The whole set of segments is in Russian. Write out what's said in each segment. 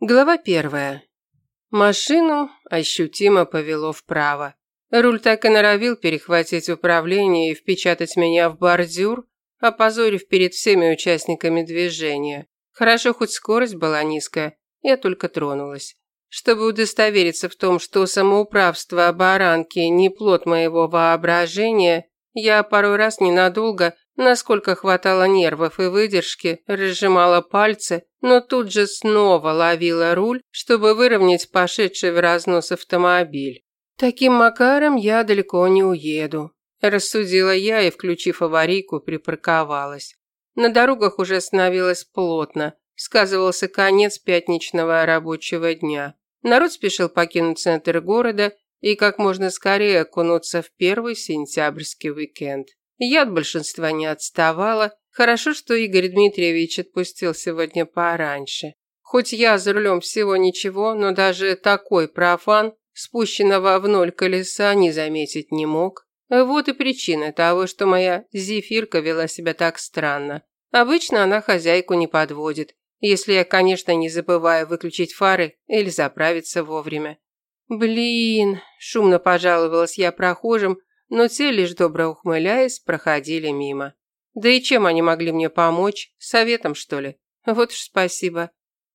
Глава первая. Машину ощутимо повело вправо. Руль так и норовил перехватить управление и впечатать меня в бордюр, опозорив перед всеми участниками движения. Хорошо, хоть скорость была низкая, я только тронулась. Чтобы удостовериться в том, что самоуправство баранки не плод моего воображения, я пару раз ненадолго Насколько хватало нервов и выдержки, разжимала пальцы, но тут же снова ловила руль, чтобы выровнять пошедший в разнос автомобиль. Таким макаром я далеко не уеду, рассудила я и, включив аварийку, припарковалась. На дорогах уже становилось плотно, сказывался конец пятничного рабочего дня. Народ спешил покинуть центр города и как можно скорее окунуться в первый сентябрьский уикенд. Я от большинства не отставала. Хорошо, что Игорь Дмитриевич отпустил сегодня пораньше. Хоть я за рулем всего ничего, но даже такой профан спущенного в ноль колеса не заметить не мог. Вот и причина того, что моя зефирка вела себя так странно. Обычно она хозяйку не подводит, если я, конечно, не забываю выключить фары или заправиться вовремя. «Блин!» – шумно пожаловалась я прохожим, но те, лишь добро ухмыляясь, проходили мимо. Да и чем они могли мне помочь? Советом, что ли? Вот уж спасибо.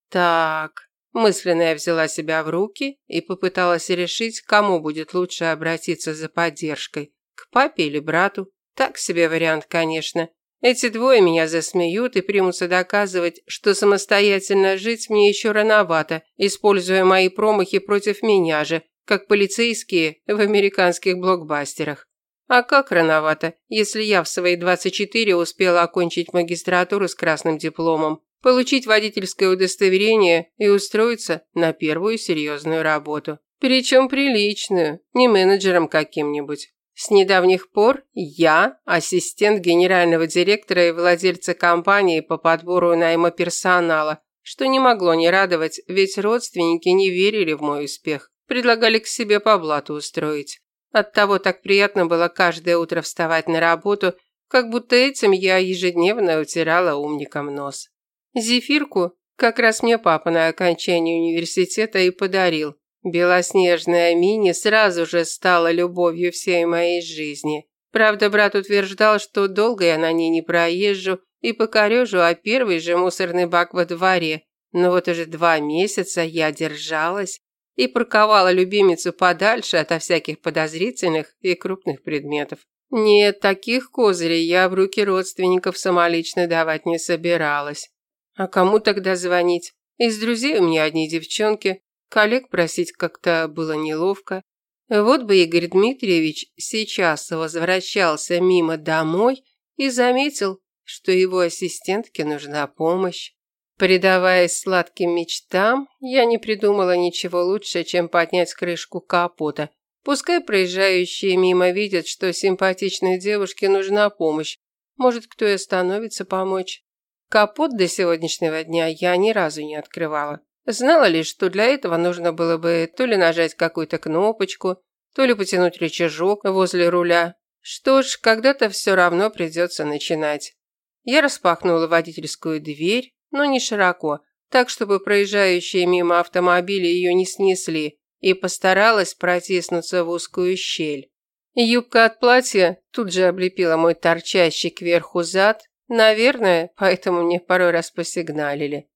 Так, мысленно я взяла себя в руки и попыталась решить, кому будет лучше обратиться за поддержкой. К папе или брату? Так себе вариант, конечно. Эти двое меня засмеют и примутся доказывать, что самостоятельно жить мне еще рановато, используя мои промахи против меня же, как полицейские в американских блокбастерах. А как рановато, если я в свои 24 успела окончить магистратуру с красным дипломом, получить водительское удостоверение и устроиться на первую серьезную работу. Причем приличную, не менеджером каким-нибудь. С недавних пор я ассистент генерального директора и владельца компании по подбору найма персонала, что не могло не радовать, ведь родственники не верили в мой успех. Предлагали к себе по блату устроить. Оттого так приятно было каждое утро вставать на работу, как будто этим я ежедневно утирала умникам нос. Зефирку как раз мне папа на окончании университета и подарил. Белоснежная мини сразу же стала любовью всей моей жизни. Правда, брат утверждал, что долго я на ней не проезжу и покорежу, а первый же мусорный бак во дворе. Но вот уже два месяца я держалась и парковала любимицу подальше ото всяких подозрительных и крупных предметов. Нет, таких козырей я в руки родственников самолично давать не собиралась. А кому тогда звонить? Из друзей у меня одни девчонки, коллег просить как-то было неловко. Вот бы Игорь Дмитриевич сейчас возвращался мимо домой и заметил, что его ассистентке нужна помощь. Предаваясь сладким мечтам, я не придумала ничего лучше, чем поднять крышку капота. Пускай проезжающие мимо видят, что симпатичной девушке нужна помощь. Может, кто и остановится помочь. Капот до сегодняшнего дня я ни разу не открывала. Знала лишь, что для этого нужно было бы то ли нажать какую-то кнопочку, то ли потянуть рычажок возле руля. Что ж, когда-то все равно придется начинать. Я распахнула водительскую дверь, но не широко, так, чтобы проезжающие мимо автомобили ее не снесли, и постаралась протиснуться в узкую щель. Юбка от платья тут же облепила мой торчащий кверху зад, наверное, поэтому мне пару раз посигналили.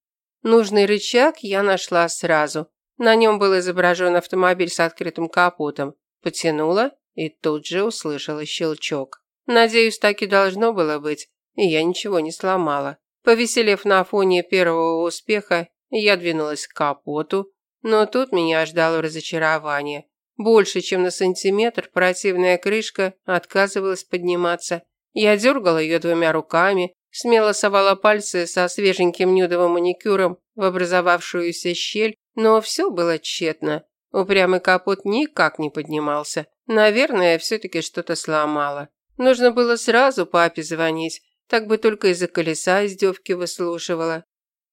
Нужный рычаг я нашла сразу. На нем был изображен автомобиль с открытым капотом. Потянула и тут же услышала щелчок. Надеюсь, так и должно было быть, и я ничего не сломала. Повеселев на фоне первого успеха, я двинулась к капоту, но тут меня ждало разочарование. Больше, чем на сантиметр, противная крышка отказывалась подниматься. Я дергала ее двумя руками, смело совала пальцы со свеженьким нюдовым маникюром в образовавшуюся щель, но все было тщетно. Упрямый капот никак не поднимался. Наверное, все-таки что-то сломала. Нужно было сразу папе звонить, так бы только из-за колеса издевки выслушивала.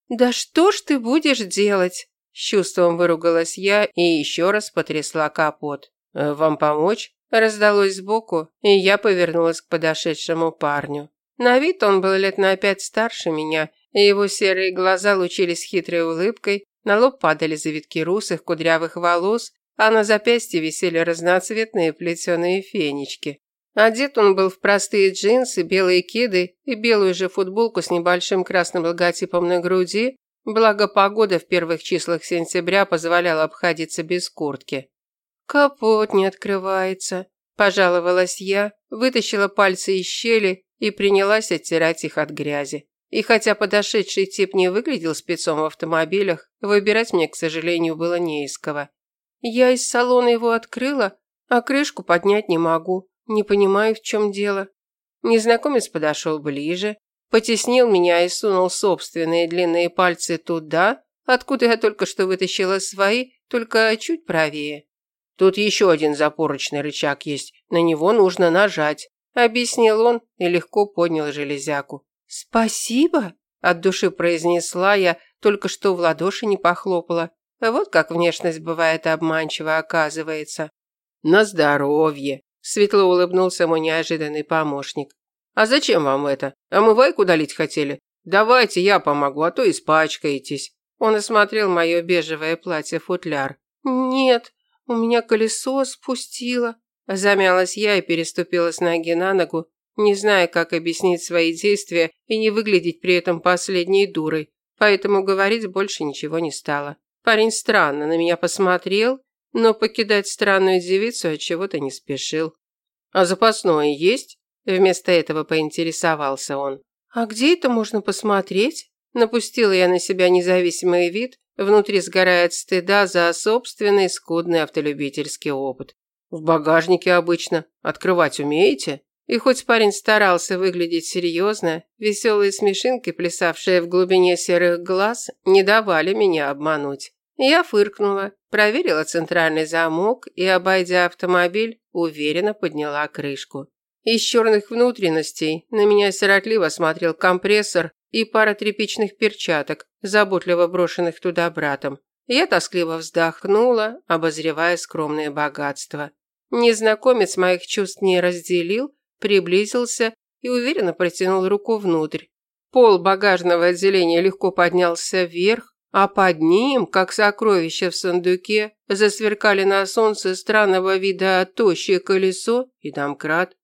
«Да что ж ты будешь делать?» С чувством выругалась я и еще раз потрясла капот. «Э, «Вам помочь?» Раздалось сбоку, и я повернулась к подошедшему парню. На вид он был лет на пять старше меня, и его серые глаза лучились хитрой улыбкой, На лоб падали завитки русых кудрявых волос, а на запястье висели разноцветные плетеные фенечки. Одет он был в простые джинсы, белые кеды и белую же футболку с небольшим красным логотипом на груди, благо погода в первых числах сентября позволяла обходиться без куртки. «Капот не открывается», – пожаловалась я, вытащила пальцы из щели и принялась оттирать их от грязи. И хотя подошедший тип не выглядел спецом в автомобилях, выбирать мне, к сожалению, было не из кого. Я из салона его открыла, а крышку поднять не могу. Не понимаю, в чем дело. Незнакомец подошел ближе, потеснил меня и сунул собственные длинные пальцы туда, откуда я только что вытащила свои, только чуть правее. Тут еще один запорочный рычаг есть, на него нужно нажать, объяснил он и легко поднял железяку. Спасибо, от души произнесла я, только что в ладоши не похлопала. Вот как внешность бывает обманчива, оказывается. На здоровье, Светло улыбнулся мой неожиданный помощник. «А зачем вам это? Омывайку долить хотели? Давайте я помогу, а то испачкаетесь». Он осмотрел мое бежевое платье-футляр. «Нет, у меня колесо спустило». Замялась я и переступила с ноги на ногу, не зная, как объяснить свои действия и не выглядеть при этом последней дурой, поэтому говорить больше ничего не стало. Парень странно на меня посмотрел но покидать странную девицу от чего-то не спешил. А запасное есть? Вместо этого поинтересовался он. А где это можно посмотреть? Напустила я на себя независимый вид, внутри сгорает стыда за собственный скудный автолюбительский опыт. В багажнике обычно. Открывать умеете? И хоть парень старался выглядеть серьезно, веселые смешинки, плясавшие в глубине серых глаз, не давали меня обмануть. Я фыркнула, проверила центральный замок и, обойдя автомобиль, уверенно подняла крышку. Из черных внутренностей на меня сиротливо смотрел компрессор и пара тряпичных перчаток, заботливо брошенных туда братом. Я тоскливо вздохнула, обозревая скромное богатство. Незнакомец моих чувств не разделил, приблизился и уверенно протянул руку внутрь. Пол багажного отделения легко поднялся вверх, а под ним, как сокровище в сундуке, засверкали на солнце странного вида тощее колесо и домкрат.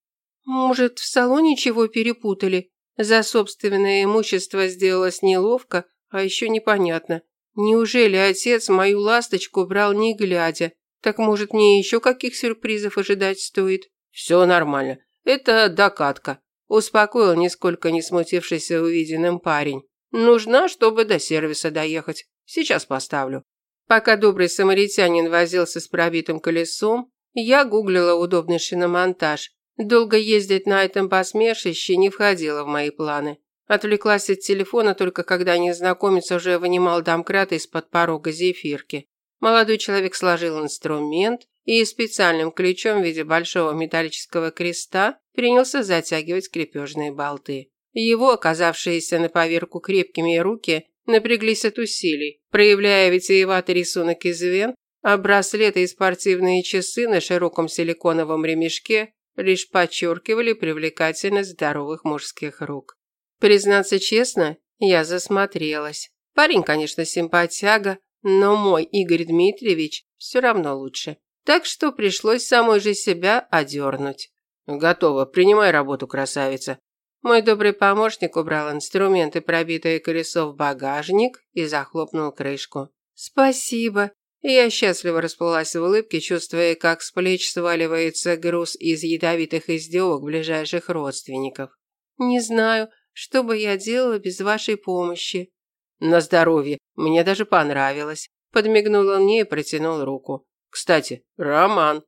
Может, в салоне чего перепутали? За собственное имущество сделалось неловко, а еще непонятно. Неужели отец мою ласточку брал не глядя? Так может, мне еще каких сюрпризов ожидать стоит? Все нормально. Это докатка. Успокоил нисколько не смутившийся увиденным парень. Нужна, чтобы до сервиса доехать. Сейчас поставлю. Пока добрый самаритянин возился с пробитым колесом, я гуглила удобный шиномонтаж. Долго ездить на этом посмешище не входило в мои планы. Отвлеклась от телефона только когда незнакомец уже вынимал домкрат из-под порога зефирки. Молодой человек сложил инструмент и специальным ключом в виде большого металлического креста принялся затягивать крепежные болты. Его, оказавшиеся на поверку крепкими руки, напряглись от усилий, проявляя витиеватый рисунок из вен, а браслеты и спортивные часы на широком силиконовом ремешке лишь подчеркивали привлекательность здоровых мужских рук. Признаться честно, я засмотрелась. Парень, конечно, симпатяга, но мой Игорь Дмитриевич все равно лучше. Так что пришлось самой же себя одернуть. «Готово. Принимай работу, красавица», мой добрый помощник убрал инструменты, пробитое колесо в багажник и захлопнул крышку. «Спасибо». Я счастливо расплылась в улыбке, чувствуя, как с плеч сваливается груз из ядовитых издевок ближайших родственников. «Не знаю, что бы я делала без вашей помощи». «На здоровье. Мне даже понравилось». Подмигнул он мне и протянул руку. «Кстати, Роман».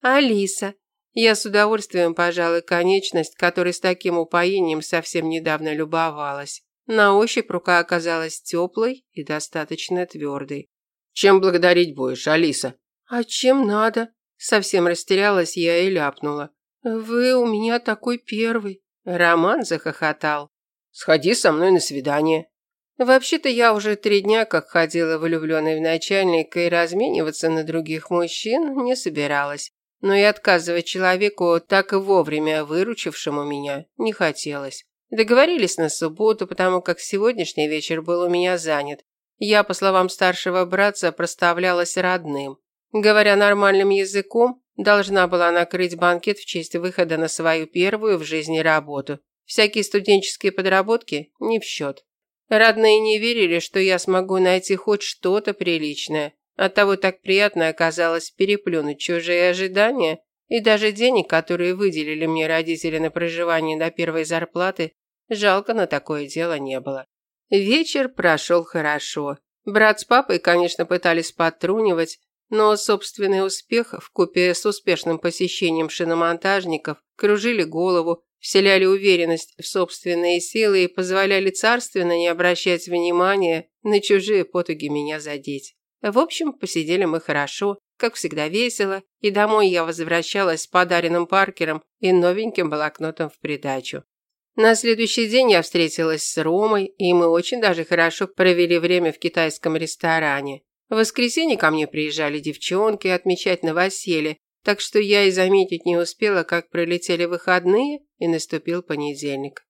«Алиса. Я с удовольствием пожала конечность, которой с таким упоением совсем недавно любовалась. На ощупь рука оказалась теплой и достаточно твердой. «Чем благодарить будешь, Алиса?» «А чем надо?» Совсем растерялась я и ляпнула. «Вы у меня такой первый». Роман захохотал. «Сходи со мной на свидание». Вообще-то я уже три дня как ходила влюбленной в начальника и размениваться на других мужчин не собиралась но и отказывать человеку, так и вовремя выручившему меня, не хотелось. Договорились на субботу, потому как сегодняшний вечер был у меня занят. Я, по словам старшего братца, проставлялась родным. Говоря нормальным языком, должна была накрыть банкет в честь выхода на свою первую в жизни работу. Всякие студенческие подработки не в счет. Родные не верили, что я смогу найти хоть что-то приличное. Оттого так приятно оказалось переплюнуть чужие ожидания, и даже денег, которые выделили мне родители на проживание до первой зарплаты, жалко на такое дело не было. Вечер прошел хорошо. Брат с папой, конечно, пытались подтрунивать, но собственный успех вкупе с успешным посещением шиномонтажников кружили голову, вселяли уверенность в собственные силы и позволяли царственно не обращать внимания на чужие потуги меня задеть. В общем, посидели мы хорошо, как всегда весело, и домой я возвращалась с подаренным Паркером и новеньким блокнотом в придачу. На следующий день я встретилась с Ромой, и мы очень даже хорошо провели время в китайском ресторане. В воскресенье ко мне приезжали девчонки отмечать новоселье, так что я и заметить не успела, как пролетели выходные, и наступил понедельник.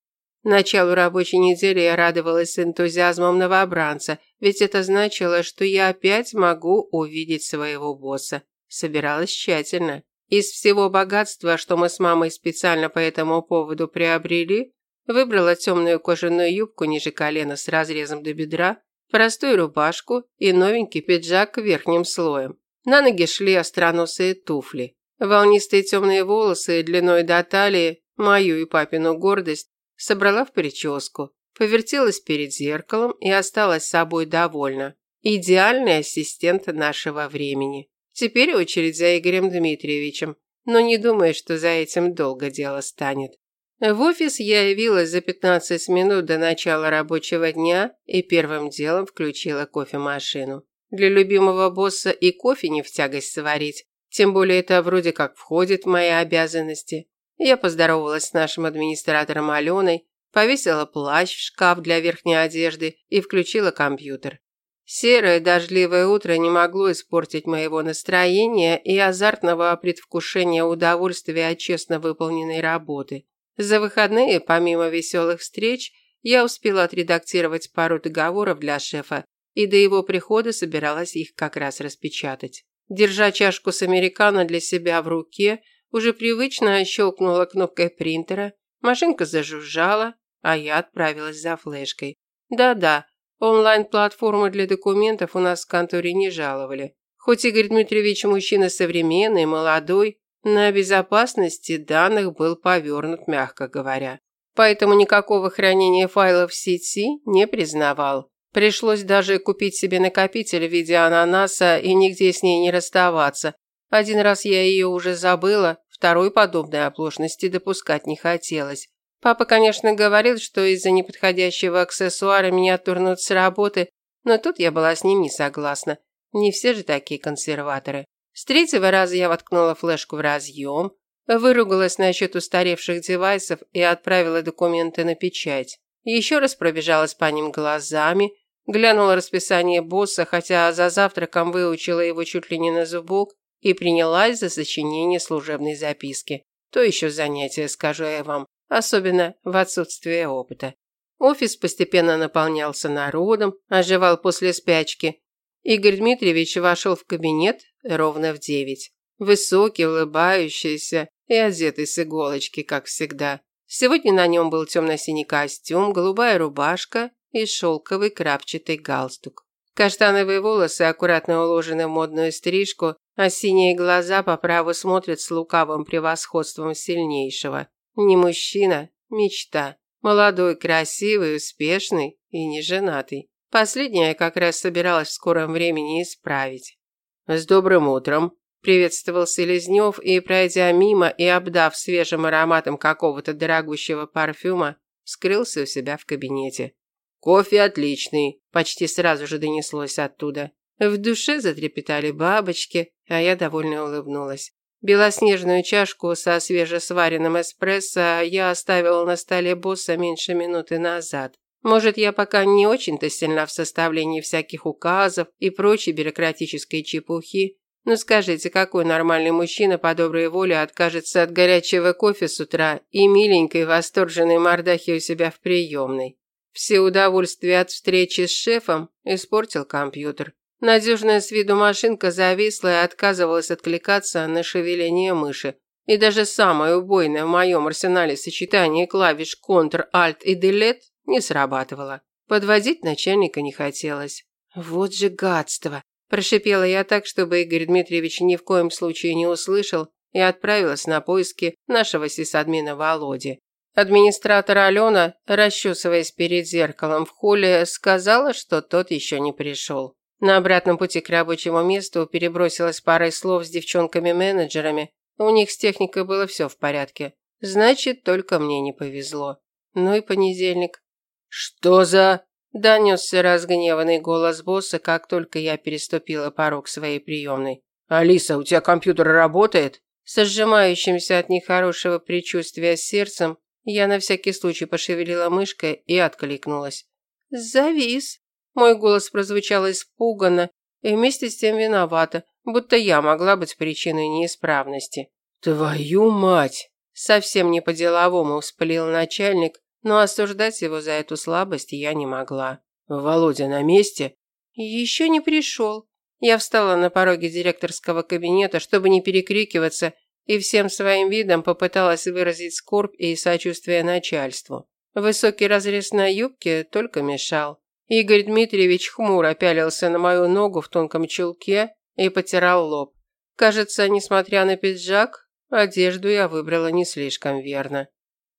Началу рабочей недели я радовалась с энтузиазмом новобранца, ведь это значило, что я опять могу увидеть своего босса. Собиралась тщательно. Из всего богатства, что мы с мамой специально по этому поводу приобрели, выбрала темную кожаную юбку ниже колена с разрезом до бедра, простую рубашку и новенький пиджак верхним слоем. На ноги шли остроносые туфли. Волнистые темные волосы длиной до талии, мою и папину гордость, собрала в прическу, повертелась перед зеркалом и осталась собой довольна. Идеальный ассистент нашего времени. Теперь очередь за Игорем Дмитриевичем, но не думаю, что за этим долго дело станет. В офис я явилась за 15 минут до начала рабочего дня и первым делом включила кофемашину. Для любимого босса и кофе не в тягость сварить, тем более это вроде как входит в мои обязанности. Я поздоровалась с нашим администратором Аленой, повесила плащ в шкаф для верхней одежды и включила компьютер. Серое дождливое утро не могло испортить моего настроения и азартного предвкушения удовольствия от честно выполненной работы. За выходные, помимо веселых встреч, я успела отредактировать пару договоров для шефа, и до его прихода собиралась их как раз распечатать. Держа чашку с американо для себя в руке, уже привычно щелкнула кнопкой принтера, машинка зажужжала, а я отправилась за флешкой. Да-да, онлайн-платформы для документов у нас в конторе не жаловали. Хоть Игорь Дмитриевич мужчина современный, молодой, на безопасности данных был повернут, мягко говоря. Поэтому никакого хранения файлов в сети не признавал. Пришлось даже купить себе накопитель в виде ананаса и нигде с ней не расставаться. Один раз я ее уже забыла, Второй подобной оплошности допускать не хотелось. Папа, конечно, говорил, что из-за неподходящего аксессуара меня турнут с работы, но тут я была с ним не согласна. Не все же такие консерваторы. С третьего раза я воткнула флешку в разъем, выругалась насчет устаревших девайсов и отправила документы на печать. Еще раз пробежалась по ним глазами, глянула расписание босса, хотя за завтраком выучила его чуть ли не на зубок, и принялась за сочинение служебной записки. То еще занятие, скажу я вам, особенно в отсутствие опыта. Офис постепенно наполнялся народом, оживал после спячки. Игорь Дмитриевич вошел в кабинет ровно в девять. Высокий, улыбающийся и одетый с иголочки, как всегда. Сегодня на нем был темно-синий костюм, голубая рубашка и шелковый крапчатый галстук. Каштановые волосы аккуратно уложены в модную стрижку, а синие глаза по праву смотрят с лукавым превосходством сильнейшего. Не мужчина, мечта. Молодой, красивый, успешный и неженатый. Последнее я как раз собиралась в скором времени исправить. «С добрым утром!» – приветствовал Селезнев и, пройдя мимо и обдав свежим ароматом какого-то дорогущего парфюма, скрылся у себя в кабинете. «Кофе отличный!» – почти сразу же донеслось оттуда. В душе затрепетали бабочки, а я довольно улыбнулась. Белоснежную чашку со свежесваренным эспрессо я оставила на столе босса меньше минуты назад. Может, я пока не очень-то сильна в составлении всяких указов и прочей бюрократической чепухи, но скажите, какой нормальный мужчина по доброй воле откажется от горячего кофе с утра и миленькой восторженной мордахи у себя в приемной? Все удовольствия от встречи с шефом испортил компьютер. Надежная с виду машинка зависла и отказывалась откликаться на шевеление мыши. И даже самое убойное в моем арсенале сочетание клавиш Ctrl, Alt и Delete не срабатывало. Подводить начальника не хотелось. Вот же гадство. Прошипела я так, чтобы Игорь Дмитриевич ни в коем случае не услышал, и отправилась на поиски нашего сисадмина Володи. Администратор Алена, расчесываясь перед зеркалом в холле, сказала, что тот еще не пришел. На обратном пути к рабочему месту перебросилась парой слов с девчонками-менеджерами. У них с техникой было все в порядке. Значит, только мне не повезло. Ну и понедельник. «Что за...» – донесся разгневанный голос босса, как только я переступила порог своей приемной. «Алиса, у тебя компьютер работает?» С сжимающимся от нехорошего предчувствия сердцем я на всякий случай пошевелила мышкой и откликнулась. «Завис!» Мой голос прозвучал испуганно и вместе с тем виновата, будто я могла быть причиной неисправности. «Твою мать!» Совсем не по-деловому вспылил начальник, но осуждать его за эту слабость я не могла. «Володя на месте?» «Еще не пришел». Я встала на пороге директорского кабинета, чтобы не перекрикиваться и всем своим видом попыталась выразить скорбь и сочувствие начальству. Высокий разрез на юбке только мешал. Игорь Дмитриевич хмуро пялился на мою ногу в тонком чулке и потирал лоб. Кажется, несмотря на пиджак, одежду я выбрала не слишком верно.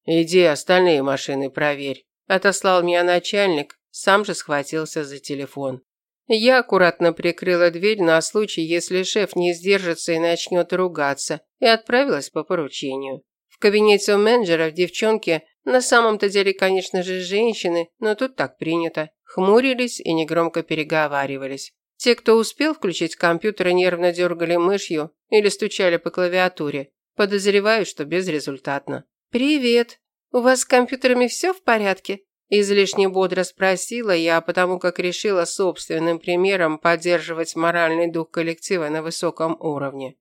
«Иди остальные машины проверь», – отослал меня начальник, сам же схватился за телефон. Я аккуратно прикрыла дверь на случай, если шеф не сдержится и начнет ругаться, и отправилась по поручению. В кабинете у менеджеров девчонки, на самом-то деле, конечно же, женщины, но тут так принято, хмурились и негромко переговаривались. Те, кто успел включить компьютер, нервно дергали мышью или стучали по клавиатуре. Подозреваю, что безрезультатно. «Привет! У вас с компьютерами все в порядке?» Излишне бодро спросила я, потому как решила собственным примером поддерживать моральный дух коллектива на высоком уровне.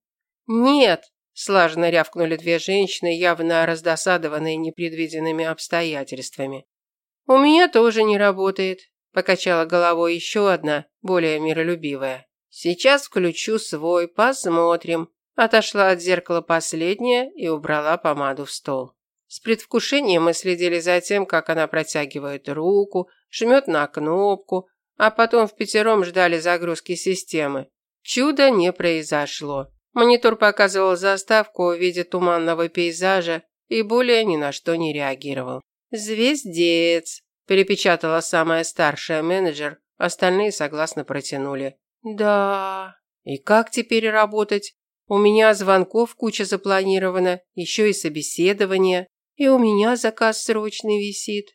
«Нет!» – слаженно рявкнули две женщины, явно раздосадованные непредвиденными обстоятельствами. «У меня тоже не работает», – покачала головой еще одна, более миролюбивая. «Сейчас включу свой, посмотрим». Отошла от зеркала последняя и убрала помаду в стол. С предвкушением мы следили за тем, как она протягивает руку, жмет на кнопку, а потом в пятером ждали загрузки системы. Чудо не произошло. Монитор показывал заставку в виде туманного пейзажа и более ни на что не реагировал. «Звездец», – перепечатала самая старшая менеджер, остальные согласно протянули. «Да, и как теперь работать? У меня звонков куча запланировано, еще и собеседование. И у меня заказ срочный висит.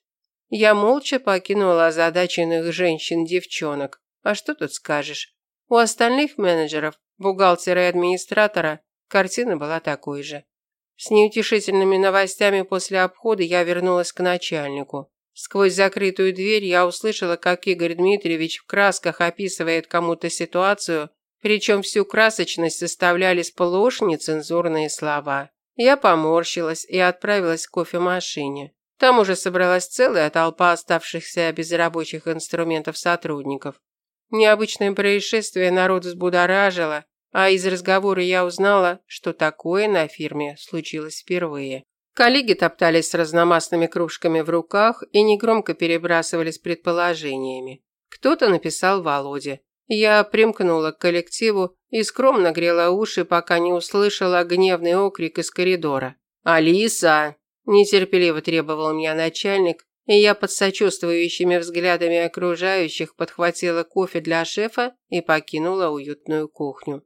Я молча покинула озадаченных женщин-девчонок. А что тут скажешь? У остальных менеджеров, бухгалтера и администратора, картина была такой же. С неутешительными новостями после обхода я вернулась к начальнику. Сквозь закрытую дверь я услышала, как Игорь Дмитриевич в красках описывает кому-то ситуацию, причем всю красочность составляли сплошь нецензурные слова. Я поморщилась и отправилась к кофемашине. Там уже собралась целая толпа оставшихся без рабочих инструментов сотрудников. Необычное происшествие народ взбудоражило, а из разговора я узнала, что такое на фирме случилось впервые. Коллеги топтались с разномастными кружками в руках и негромко перебрасывались предположениями. Кто-то написал Володе. Я примкнула к коллективу и скромно грела уши, пока не услышала гневный окрик из коридора. «Алиса!» – нетерпеливо требовал меня начальник, и я под сочувствующими взглядами окружающих подхватила кофе для шефа и покинула уютную кухню.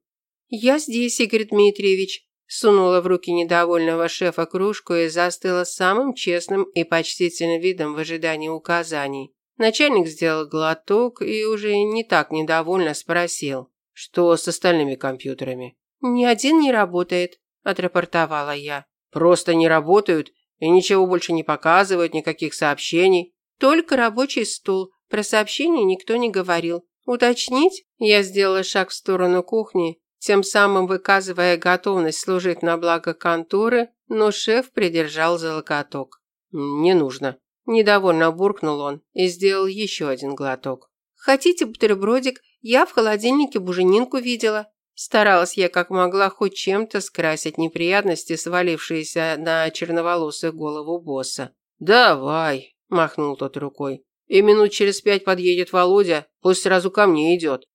«Я здесь, Игорь Дмитриевич», – сунула в руки недовольного шефа кружку и застыла самым честным и почтительным видом в ожидании указаний. Начальник сделал глоток и уже не так недовольно спросил, что с остальными компьютерами. «Ни один не работает», – отрапортовала я. «Просто не работают и ничего больше не показывают, никаких сообщений. Только рабочий стол. Про сообщения никто не говорил. Уточнить?» Я сделала шаг в сторону кухни, тем самым выказывая готовность служить на благо конторы, но шеф придержал за локоток. «Не нужно», Недовольно буркнул он и сделал еще один глоток. «Хотите бутербродик? Я в холодильнике буженинку видела». Старалась я как могла хоть чем-то скрасить неприятности, свалившиеся на черноволосую голову босса. «Давай», – махнул тот рукой. «И минут через пять подъедет Володя, пусть сразу ко мне идет».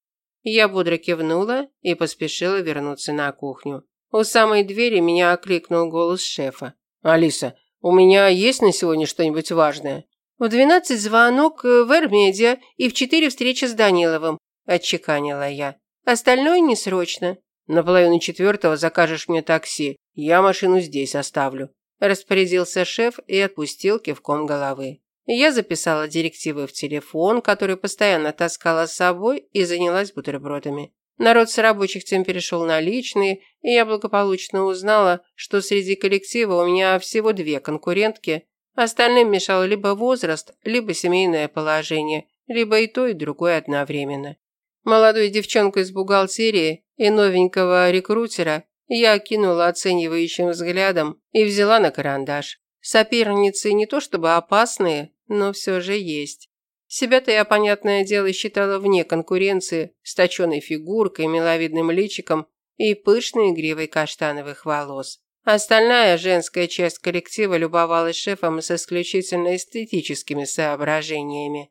Я бодро кивнула и поспешила вернуться на кухню. У самой двери меня окликнул голос шефа. «Алиса, у меня есть на сегодня что-нибудь важное?» «В двенадцать звонок в Эрмедиа и в четыре встреча с Даниловым», – отчеканила я. Остальное не срочно. На половину четвертого закажешь мне такси. Я машину здесь оставлю. Распорядился шеф и отпустил кивком головы. Я записала директивы в телефон, который постоянно таскала с собой, и занялась бутербродами. Народ с рабочих тем перешел на личные, и я благополучно узнала, что среди коллектива у меня всего две конкурентки. Остальным мешал либо возраст, либо семейное положение, либо и то, и другое одновременно. Молодую девчонку из бухгалтерии и новенького рекрутера я окинула оценивающим взглядом и взяла на карандаш. Соперницы не то чтобы опасные, но все же есть. Себя-то я, понятное дело, считала вне конкуренции с точенной фигуркой, миловидным личиком и пышной гривой каштановых волос. Остальная женская часть коллектива любовалась шефом с исключительно эстетическими соображениями.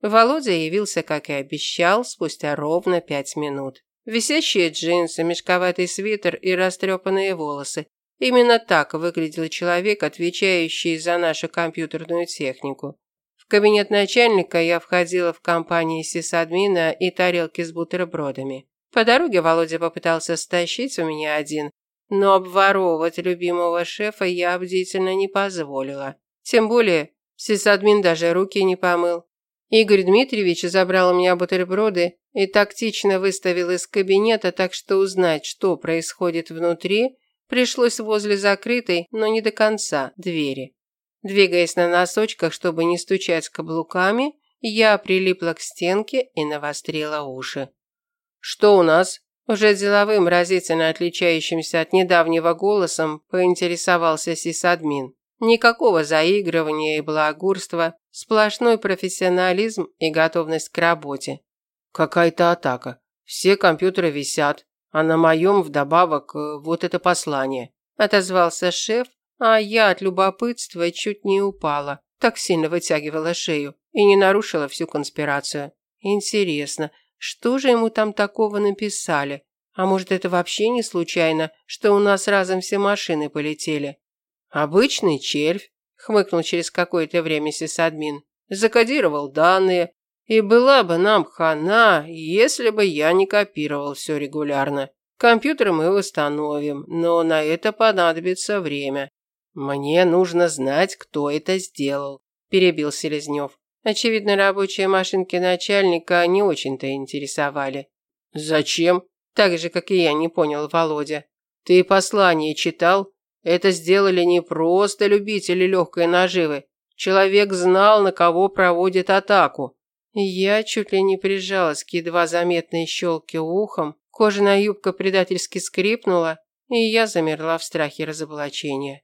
Володя явился, как и обещал, спустя ровно пять минут. Висящие джинсы, мешковатый свитер и растрепанные волосы. Именно так выглядел человек, отвечающий за нашу компьютерную технику. В кабинет начальника я входила в компании сисадмина и тарелки с бутербродами. По дороге Володя попытался стащить у меня один, но обворовывать любимого шефа я бдительно не позволила. Тем более, сисадмин даже руки не помыл. Игорь Дмитриевич забрал у меня бутерброды и тактично выставил из кабинета, так что узнать, что происходит внутри, пришлось возле закрытой, но не до конца, двери. Двигаясь на носочках, чтобы не стучать каблуками, я прилипла к стенке и навострила уши. «Что у нас?» Уже деловым, разительно отличающимся от недавнего голосом, поинтересовался сисадмин. Никакого заигрывания и благурства, сплошной профессионализм и готовность к работе. Какая-то атака. Все компьютеры висят, а на моем вдобавок э, вот это послание. Отозвался шеф, а я от любопытства чуть не упала. Так сильно вытягивала шею и не нарушила всю конспирацию. Интересно, что же ему там такого написали? А может, это вообще не случайно, что у нас разом все машины полетели? «Обычный червь», – хмыкнул через какое-то время сисадмин. «Закодировал данные, и была бы нам хана, если бы я не копировал все регулярно. Компьютер мы восстановим, но на это понадобится время. Мне нужно знать, кто это сделал», – перебил Селезнев. Очевидно, рабочие машинки начальника не очень-то интересовали. «Зачем?» – так же, как и я, не понял Володя. «Ты послание читал?» Это сделали не просто любители легкой наживы. Человек знал, на кого проводит атаку. Я чуть ли не прижалась к едва заметной щелке ухом, кожаная юбка предательски скрипнула, и я замерла в страхе разоблачения.